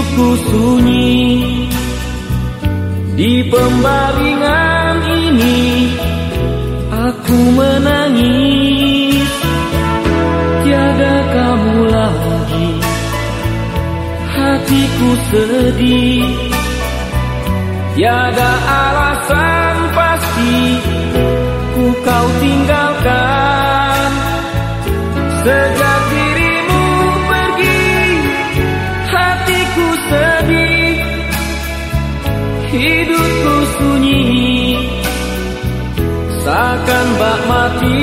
Hidupku sunyi. Di pembaringan ini Aku menangis. Tiada kamu lagi. Hatiku sedih. Tiada alasan pasti Ku kau tinggalkan Hidupku sunyi. Seakan bak mati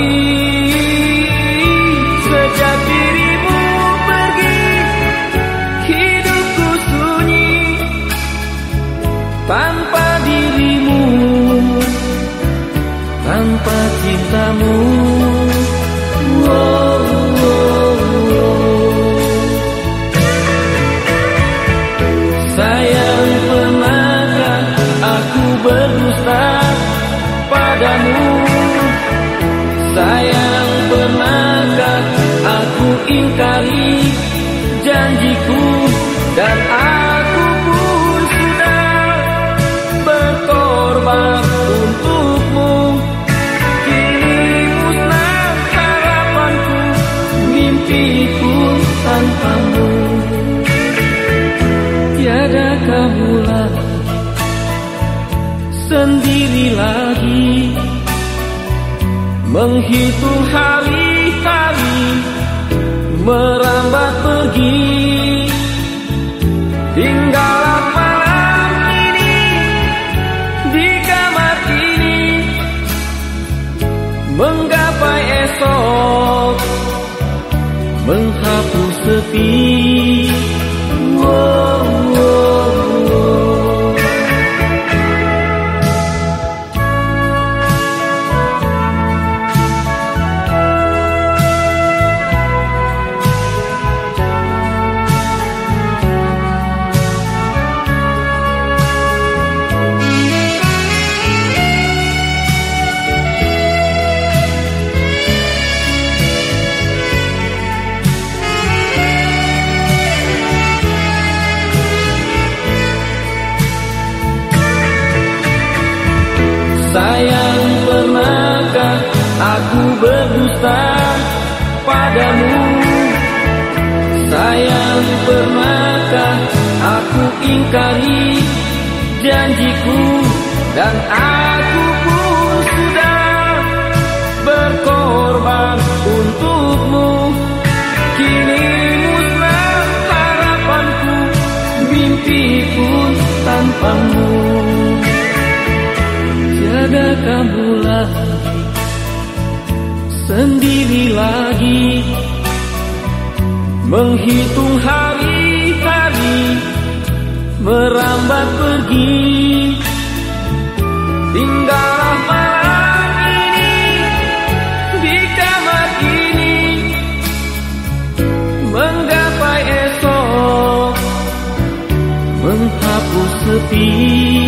ingkari janjiku. Dan aku pun sudah berkorban untukmu. Kini musnah harapanku Mimpiku tanpamu. Tiada kamu lagi Sendiri lagi. Menghitung hari-hari Merambat pergi. Tinggallah malam ini? Di kamar ini. Menggapai esok. Menghapus sepi aku berdusta padamu. Sayang pernahkah aku ingkari janjiku Dan aku pun sudah berkorban untukmu. Kini musnah harapanku Mimpi pun tanpamu. Tiada kamu lagi sendiri lagi. Menghitung hari-hari Merambat pergi. Tinggallah malam ini Di kamar ini. Menggapai esok Menghapus sepi.